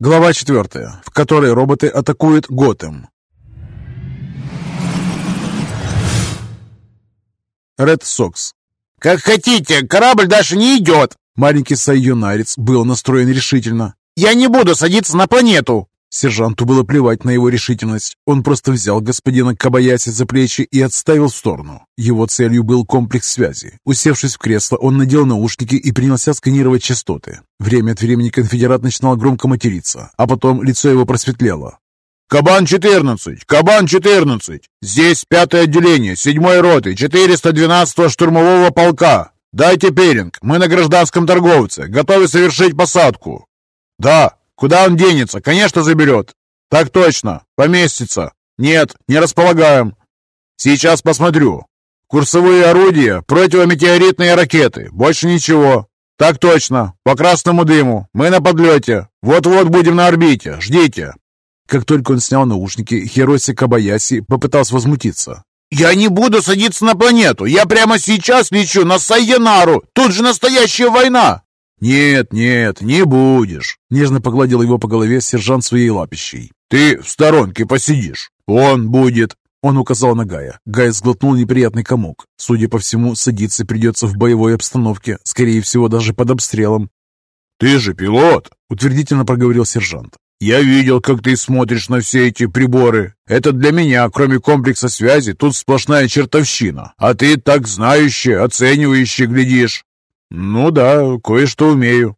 Глава 4, в которой роботы атакуют Готэм. Ред Сокс. «Как хотите, корабль дальше не идет!» Маленький сайонарец был настроен решительно. «Я не буду садиться на планету!» Сержанту было плевать на его решительность. Он просто взял господина Кабаяси за плечи и отставил в сторону. Его целью был комплекс связи. Усевшись в кресло, он надел наушники и принялся сканировать частоты. Время от времени конфедерат начинал громко материться, а потом лицо его просветлело. «Кабан-14! Кабан-14! Здесь пятое отделение, седьмой роты, 412-го штурмового полка. Дайте пелинг, мы на гражданском торговце, готовы совершить посадку». «Да, Куда он денется? Конечно, заберет. Так точно. Поместится. Нет, не располагаем. Сейчас посмотрю. Курсовые орудия, противометеоритные ракеты. Больше ничего. Так точно. По красному дыму. Мы на подлете. Вот-вот будем на орбите. Ждите. Как только он снял наушники, Хироси Кабаяси попытался возмутиться. «Я не буду садиться на планету! Я прямо сейчас лечу на Сайенару! Тут же настоящая война!» «Нет, нет, не будешь!» Нежно погладил его по голове сержант своей лапищей. «Ты в сторонке посидишь. Он будет!» Он указал на Гая. Гай сглотнул неприятный комок. Судя по всему, садиться придется в боевой обстановке, скорее всего, даже под обстрелом. «Ты же пилот!» — утвердительно проговорил сержант. «Я видел, как ты смотришь на все эти приборы. Это для меня, кроме комплекса связи, тут сплошная чертовщина. А ты так знающий, оценивающий глядишь. «Ну да, кое-что умею».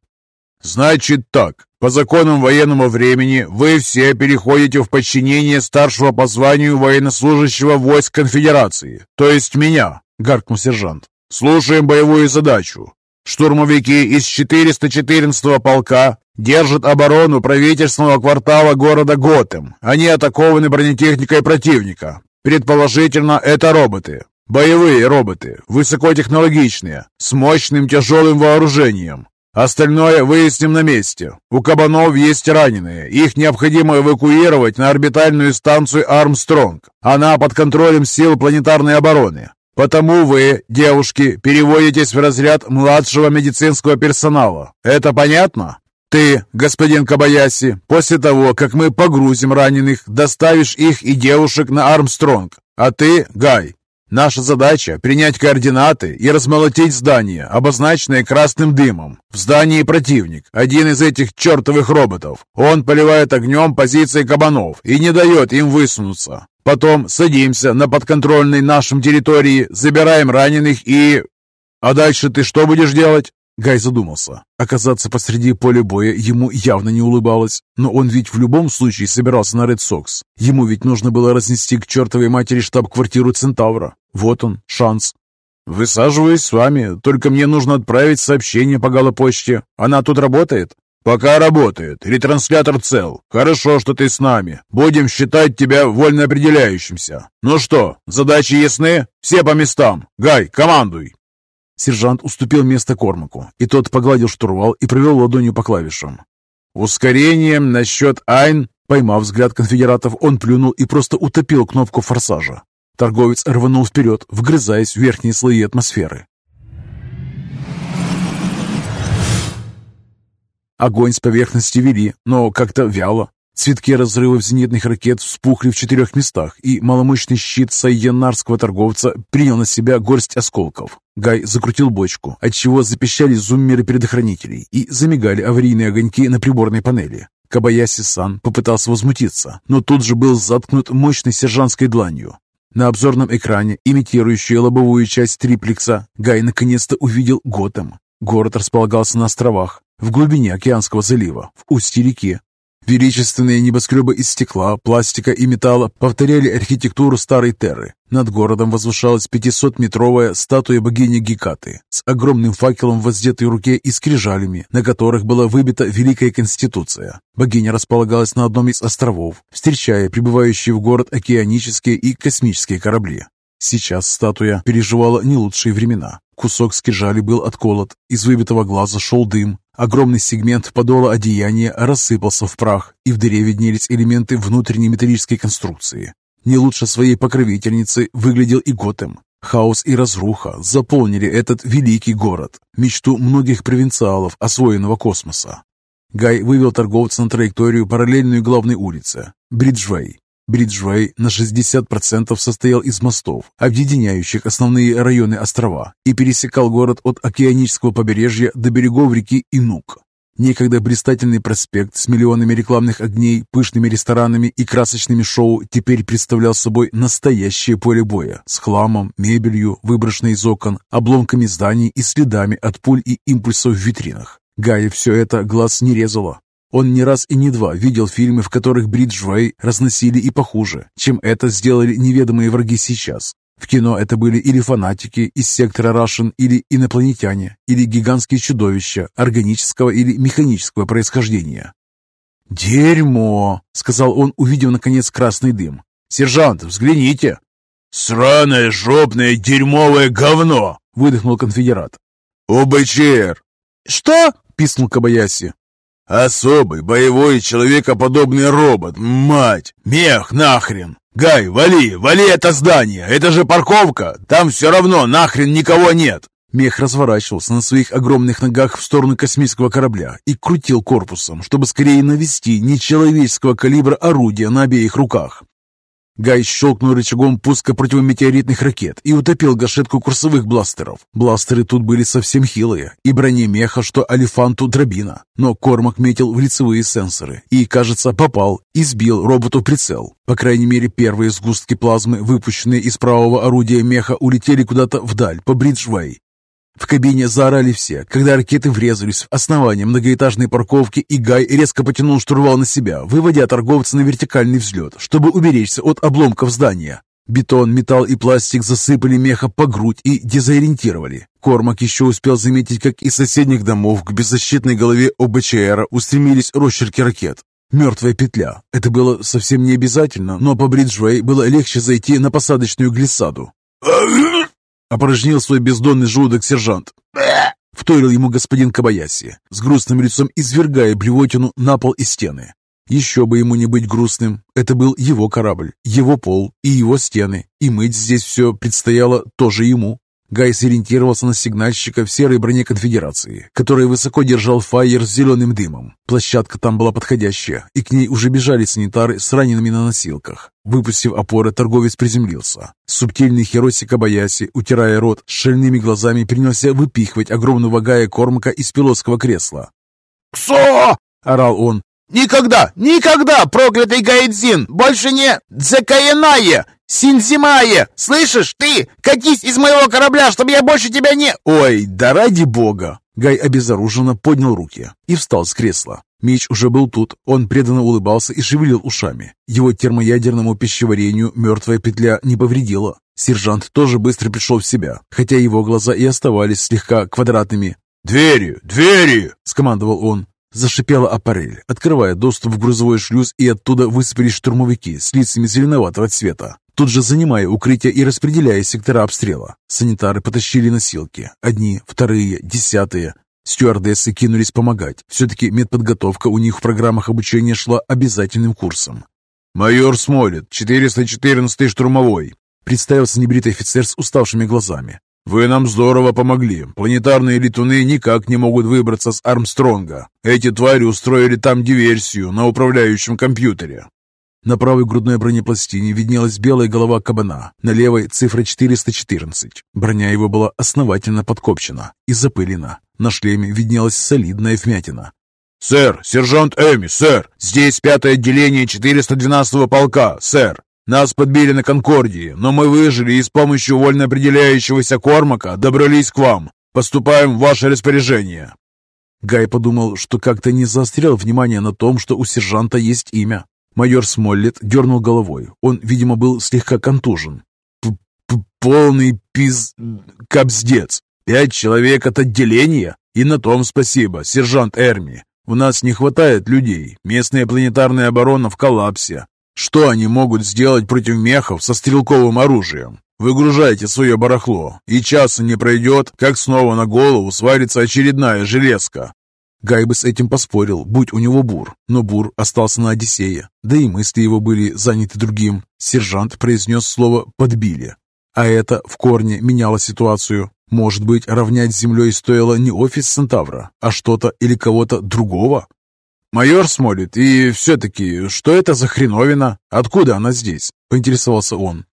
«Значит так, по законам военного времени вы все переходите в подчинение старшего по званию военнослужащего войск конфедерации, то есть меня», — гаркнул сержант. «Слушаем боевую задачу. Штурмовики из 414-го полка держат оборону правительственного квартала города Готэм. Они атакованы бронетехникой противника. Предположительно, это роботы. Боевые роботы, высокотехнологичные, с мощным тяжелым вооружением. Остальное выясним на месте. У кабанов есть раненые. Их необходимо эвакуировать на орбитальную станцию Армстронг. Она под контролем сил планетарной обороны. Потому вы, девушки, переводитесь в разряд младшего медицинского персонала. Это понятно? Ты, господин Кабаяси, после того, как мы погрузим раненых, доставишь их и девушек на Армстронг. А ты, Гай, Наша задача – принять координаты и размолотить здание, обозначенное красным дымом. В здании противник, один из этих чертовых роботов. Он поливает огнем позиции кабанов и не дает им высунуться. Потом садимся на подконтрольной нашем территории, забираем раненых и... А дальше ты что будешь делать? Гай задумался. Оказаться посреди поля боя ему явно не улыбалось. Но он ведь в любом случае собирался на Ред Сокс. Ему ведь нужно было разнести к чертовой матери штаб-квартиру Центавра. Вот он, шанс. Высаживаюсь с вами, только мне нужно отправить сообщение по галопочте. Она тут работает? «Пока работает. Ретранслятор цел. Хорошо, что ты с нами. Будем считать тебя вольно определяющимся. Ну что, задачи ясны? Все по местам. Гай, командуй!» Сержант уступил место Кормаку, и тот погладил штурвал и провел ладонью по клавишам. «Ускорение на счет Айн!» Поймав взгляд конфедератов, он плюнул и просто утопил кнопку форсажа. Торговец рванул вперед, вгрызаясь в верхние слои атмосферы. Огонь с поверхности вели, но как-то вяло. Цветки разрывов зенитных ракет вспухли в четырех местах, и маломощный щит сайенарского торговца принял на себя горсть осколков. Гай закрутил бочку, отчего запищали зуммеры предохранителей и замигали аварийные огоньки на приборной панели. Кабаяси-сан попытался возмутиться, но тут же был заткнут мощной сержантской дланью. На обзорном экране, имитирующей лобовую часть триплекса, Гай наконец-то увидел Готэм. Город располагался на островах, в глубине Океанского залива, в устье реки. Величественные небоскребы из стекла, пластика и металла повторяли архитектуру старой Терры. Над городом возвышалась 500-метровая статуя богини Гекаты с огромным факелом в воздетой руке и скрижалями, на которых была выбита Великая Конституция. Богиня располагалась на одном из островов, встречая прибывающие в город океанические и космические корабли. Сейчас статуя переживала не лучшие времена. Кусок скрижали был отколот, из выбитого глаза шел дым, огромный сегмент подола одеяния рассыпался в прах, и в дыре виднелись элементы внутренней металлической конструкции. Не лучше своей покровительницы выглядел и Готэм. Хаос и разруха заполнили этот великий город, мечту многих провинциалов освоенного космоса. Гай вывел торговца на траекторию, параллельную главной улице. Бриджвей. Бриджвей на 60% состоял из мостов, объединяющих основные районы острова, и пересекал город от океанического побережья до берегов реки Инук. Некогда блистательный проспект с миллионами рекламных огней, пышными ресторанами и красочными шоу теперь представлял собой настоящее поле боя с хламом, мебелью, выброшенной из окон, обломками зданий и следами от пуль и импульсов в витринах. Гая все это глаз не резало. Он не раз и не два видел фильмы, в которых Бриджвей разносили и похуже, чем это сделали неведомые враги сейчас. В кино это были или фанатики из сектора Рашен, или инопланетяне, или гигантские чудовища органического или механического происхождения. «Дерьмо!» — сказал он, увидев наконец красный дым. «Сержант, взгляните!» «Сраное, жопное, дерьмовое говно!» — выдохнул конфедерат. «ОБЧР!» «Что?» — писнул Кабаяси. «Особый боевой человекоподобный робот, мать! Мех нахрен! Гай, вали, вали это здание! Это же парковка! Там все равно нахрен никого нет!» Мех разворачивался на своих огромных ногах в сторону космического корабля и крутил корпусом, чтобы скорее навести нечеловеческого калибра орудия на обеих руках. Гай щелкнул рычагом пуска противометеоритных ракет и утопил гашетку курсовых бластеров. Бластеры тут были совсем хилые, и броне меха, что алифанту дробина. Но Кормак метил в лицевые сенсоры и, кажется, попал и сбил роботу прицел. По крайней мере, первые сгустки плазмы, выпущенные из правого орудия меха, улетели куда-то вдаль, по Бриджвей. В кабине заорали все, когда ракеты врезались в основание многоэтажной парковки, и Гай резко потянул штурвал на себя, выводя торговца на вертикальный взлет, чтобы уберечься от обломков здания. Бетон, металл и пластик засыпали меха по грудь и дезориентировали. Кормак еще успел заметить, как из соседних домов к беззащитной голове ОБЧРа устремились росчерки ракет. Мертвая петля. Это было совсем не обязательно, но по Бриджвей было легче зайти на посадочную глиссаду. Опорожнил свой бездонный желудок сержант. Вторил ему господин Кабаяси, с грустным лицом извергая блевотину на пол и стены. Еще бы ему не быть грустным. Это был его корабль, его пол и его стены, и мыть здесь все предстояло тоже ему. Гай сориентировался на сигнальщика в серой броне конфедерации, который высоко держал фаер с зеленым дымом. Площадка там была подходящая, и к ней уже бежали санитары с ранеными на носилках. Выпустив опоры, торговец приземлился. Субтильный Хироси Кабаяси, утирая рот, с шальными глазами принялся выпихивать огромного Гая Кормака из пилотского кресла. «Ксо!» — орал он. «Никогда, никогда, проклятый Гаэдзин, больше не Дзекаенае! «Синзимае! Слышишь, ты? Катись из моего корабля, чтобы я больше тебя не...» «Ой, да ради бога!» Гай обезоруженно поднял руки и встал с кресла. Меч уже был тут, он преданно улыбался и шевелил ушами. Его термоядерному пищеварению мертвая петля не повредила. Сержант тоже быстро пришел в себя, хотя его глаза и оставались слегка квадратными. «Двери! Двери!» — скомандовал он. Зашипела аппарель, открывая доступ в грузовой шлюз, и оттуда высыпались штурмовики с лицами зеленоватого цвета тут же занимая укрытие и распределяя сектора обстрела. Санитары потащили носилки. Одни, вторые, десятые. Стюардессы кинулись помогать. Все-таки медподготовка у них в программах обучения шла обязательным курсом. «Майор Смолет, 414-й штурмовой», представился небритый офицер с уставшими глазами. «Вы нам здорово помогли. Планетарные летуны никак не могут выбраться с Армстронга. Эти твари устроили там диверсию на управляющем компьютере. На правой грудной бронепластине виднелась белая голова кабана, на левой цифра 414. Броня его была основательно подкопчена и запылена. На шлеме виднелась солидная вмятина. «Сэр, сержант Эми, сэр! Здесь пятое отделение 412-го полка, сэр! Нас подбили на Конкордии, но мы выжили и с помощью вольно определяющегося Кормака добрались к вам. Поступаем в ваше распоряжение!» Гай подумал, что как-то не заострял внимание на том, что у сержанта есть имя. Майор Смоллет дернул головой. Он, видимо, был слегка контужен. П -п «Полный пиз... капздец! Пять человек от отделения? И на том спасибо, сержант Эрми. У нас не хватает людей. Местная планетарная оборона в коллапсе. Что они могут сделать против мехов со стрелковым оружием? Выгружайте свое барахло, и часа не пройдет, как снова на голову сварится очередная железка. Гай бы с этим поспорил, будь у него бур, но бур остался на Одиссее, да и мысли его были заняты другим. Сержант произнес слово «подбили», а это в корне меняло ситуацию. Может быть, равнять с землей стоило не офис Центавра, а что-то или кого-то другого? майор смотрит, и все-таки, что это за хреновина? Откуда она здесь?» – поинтересовался он.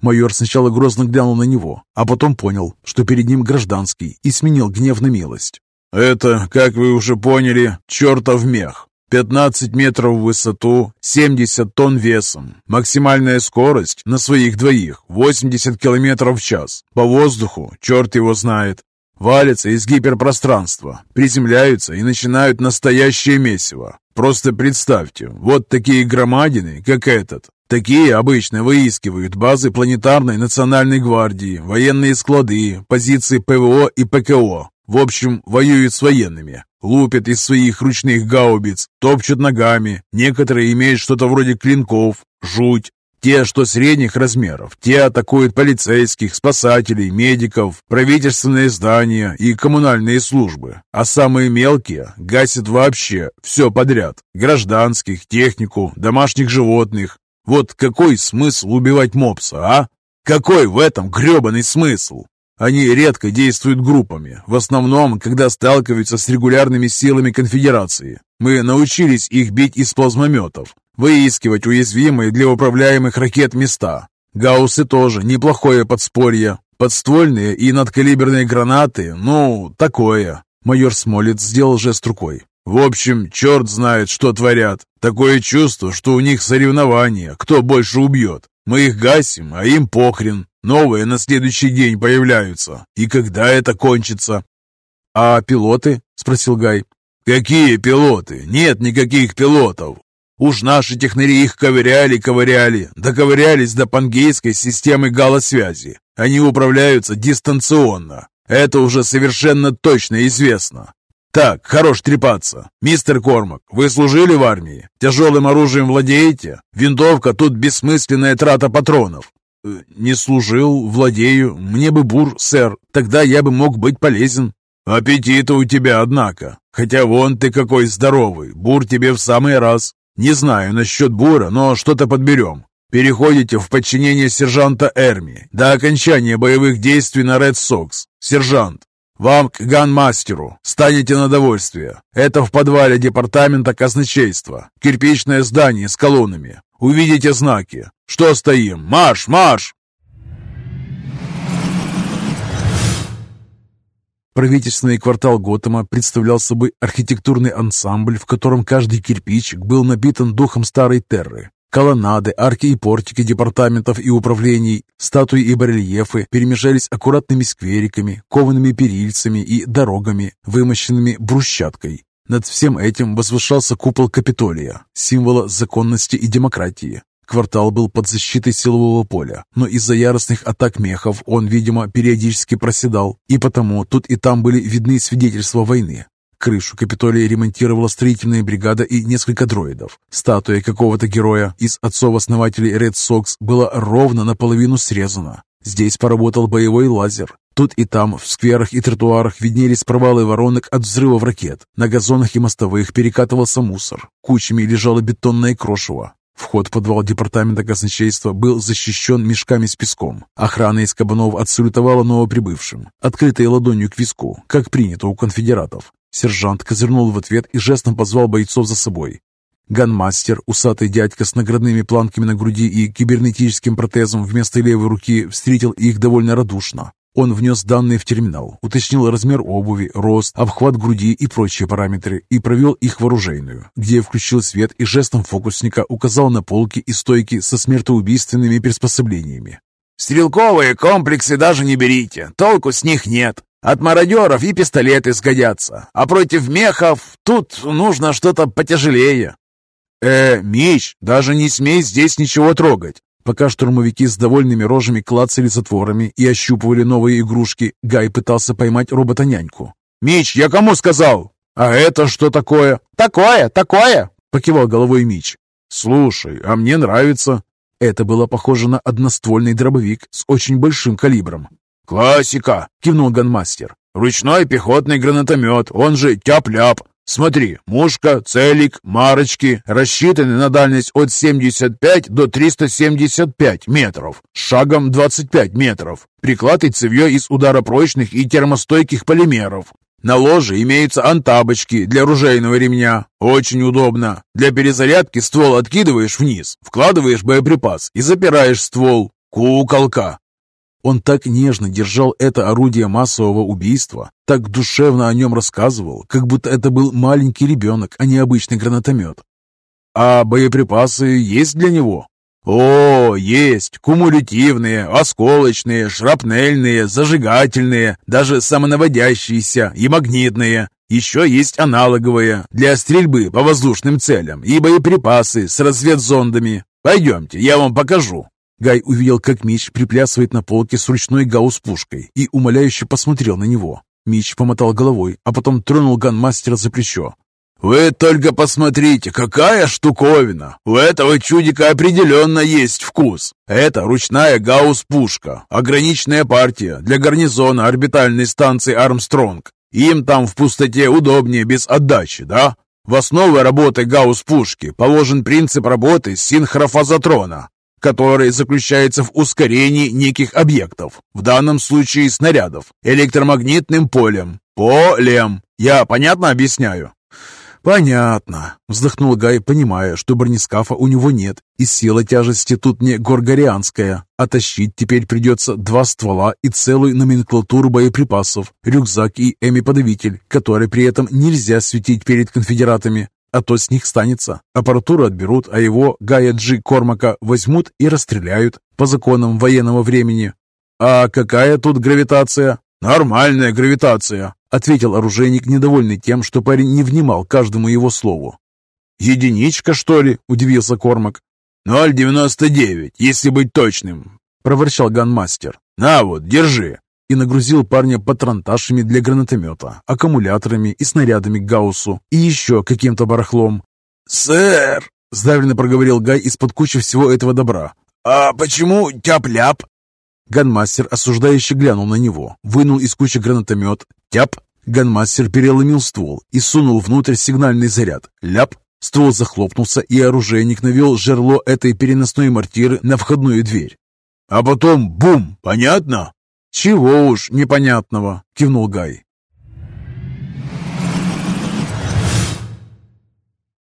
Майор сначала грозно глянул на него, а потом понял, что перед ним гражданский, и сменил гнев на милость. «Это, как вы уже поняли, чертов мех. 15 метров в высоту, 70 тонн весом. Максимальная скорость на своих двоих 80 километров в час. По воздуху, черт его знает. Валятся из гиперпространства, приземляются и начинают настоящее месиво. Просто представьте, вот такие громадины, как этот. Такие обычно выискивают базы планетарной национальной гвардии, военные склады, позиции ПВО и ПКО. В общем, воюют с военными, лупят из своих ручных гаубиц, топчут ногами, некоторые имеют что-то вроде клинков, жуть. Те, что средних размеров, те атакуют полицейских, спасателей, медиков, правительственные здания и коммунальные службы. А самые мелкие гасят вообще все подряд. Гражданских, технику, домашних животных. Вот какой смысл убивать мопса, а? Какой в этом гребаный смысл? Они редко действуют группами, в основном, когда сталкиваются с регулярными силами конфедерации. Мы научились их бить из плазмометов, выискивать уязвимые для управляемых ракет места. Гауссы тоже неплохое подспорье. Подствольные и надкалиберные гранаты, ну, такое. Майор Смолец сделал жест рукой. В общем, черт знает, что творят. Такое чувство, что у них соревнования, кто больше убьет. Мы их гасим, а им похрен. Новые на следующий день появляются. И когда это кончится?» «А пилоты?» — спросил Гай. «Какие пилоты? Нет никаких пилотов. Уж наши технари их ковыряли-ковыряли, доковырялись до пангейской системы галосвязи. Они управляются дистанционно. Это уже совершенно точно известно. Так, хорош трепаться. Мистер Кормак, вы служили в армии? Тяжелым оружием владеете? Винтовка тут бессмысленная трата патронов. Э, «Не служил, владею. Мне бы бур, сэр. Тогда я бы мог быть полезен». «Аппетита у тебя, однако. Хотя вон ты какой здоровый. Бур тебе в самый раз. Не знаю насчет бура, но что-то подберем. Переходите в подчинение сержанта Эрми до окончания боевых действий на Ред Сокс. Сержант, вам к ганмастеру. Станете на довольствие. Это в подвале департамента казначейства. Кирпичное здание с колоннами. Увидите знаки. Что стоим? Марш, марш!» Правительственный квартал Готэма представлял собой архитектурный ансамбль, в котором каждый кирпичик был напитан духом старой терры. Колоннады, арки и портики департаментов и управлений, статуи и барельефы перемежались аккуратными сквериками, коваными перильцами и дорогами, вымощенными брусчаткой. Над всем этим возвышался купол Капитолия, символа законности и демократии. Квартал был под защитой силового поля, но из-за яростных атак мехов он, видимо, периодически проседал, и потому тут и там были видны свидетельства войны. Крышу Капитолия ремонтировала строительная бригада и несколько дроидов. Статуя какого-то героя из отцов-основателей Red Sox была ровно наполовину срезана. Здесь поработал боевой лазер. Тут и там, в скверах и тротуарах, виднелись провалы воронок от взрывов ракет. На газонах и мостовых перекатывался мусор. Кучами лежало бетонное крошево. Вход в подвал департамента казначейства был защищен мешками с песком. Охрана из кабанов отсалютовала новоприбывшим, открытой ладонью к виску, как принято у конфедератов. Сержант козырнул в ответ и жестом позвал бойцов за собой. Ганмастер, усатый дядька с наградными планками на груди и кибернетическим протезом вместо левой руки, встретил их довольно радушно. Он внес данные в терминал, уточнил размер обуви, рост, обхват груди и прочие параметры и провел их в оружейную, где включил свет и жестом фокусника указал на полки и стойки со смертоубийственными приспособлениями. «Стрелковые комплексы даже не берите, толку с них нет. От мародеров и пистолеты сгодятся, а против мехов тут нужно что-то потяжелее». «Э, Мич, даже не смей здесь ничего трогать. Пока штурмовики с довольными рожами клацали затворами и ощупывали новые игрушки, Гай пытался поймать робота-няньку. «Мич, я кому сказал? А это что такое?» «Такое, такое!» — покивал головой Мич. «Слушай, а мне нравится». Это было похоже на одноствольный дробовик с очень большим калибром. «Классика!» — кивнул ганмастер. «Ручной пехотный гранатомет, он же тяп-ляп. Смотри, мушка, целик, марочки рассчитаны на дальность от 75 до 375 метров, шагом 25 метров. Приклад и цевье из ударопрочных и термостойких полимеров. На ложе имеются антабочки для оружейного ремня. Очень удобно. Для перезарядки ствол откидываешь вниз, вкладываешь боеприпас и запираешь ствол. Куколка. Он так нежно держал это орудие массового убийства, так душевно о нем рассказывал, как будто это был маленький ребенок, а не обычный гранатомет. А боеприпасы есть для него? О, есть! Кумулятивные, осколочные, шрапнельные, зажигательные, даже самонаводящиеся и магнитные. Еще есть аналоговые для стрельбы по воздушным целям и боеприпасы с разведзондами. Пойдемте, я вам покажу. Гай увидел, как Мич приплясывает на полке с ручной гаусс-пушкой и умоляюще посмотрел на него. Мич помотал головой, а потом тронул ганмастера за плечо. «Вы только посмотрите, какая штуковина! У этого чудика определенно есть вкус! Это ручная гаусс-пушка, ограниченная партия для гарнизона орбитальной станции «Армстронг». Им там в пустоте удобнее без отдачи, да? В основу работы гаусс-пушки положен принцип работы синхрофазотрона, который заключается в ускорении неких объектов, в данном случае снарядов, электромагнитным полем. Полем. Я понятно объясняю? «Понятно», — вздохнул Гай, понимая, что бронескафа у него нет, и сила тяжести тут не горгорианская, а тащить теперь придется два ствола и целую номенклатуру боеприпасов, рюкзак и эми-подавитель, который при этом нельзя светить перед конфедератами, а то с них станется. Аппаратуру отберут, а его, Гая Джи Кормака, возьмут и расстреляют по законам военного времени. А какая тут гравитация? Нормальная гравитация, ответил оружейник, недовольный тем, что парень не внимал каждому его слову. «Единичка, что ли?» – удивился Кормак. «Ноль девяносто девять, если быть точным», – проворчал ганмастер. «На вот, держи!» И нагрузил парня патронташами для гранатомета, аккумуляторами и снарядами к Гауссу и еще каким-то барахлом. «Сэр!» – сдавленно проговорил Гай из-под кучи всего этого добра. «А почему тяп-ляп?» Ганмастер осуждающе глянул на него, вынул из кучи гранатомет. Тяп! Ганмастер переломил ствол и сунул внутрь сигнальный заряд. Ляп! Ствол захлопнулся, и оружейник навел жерло этой переносной мортиры на входную дверь. «А потом бум! Понятно?» «Чего уж непонятного!» — кивнул Гай.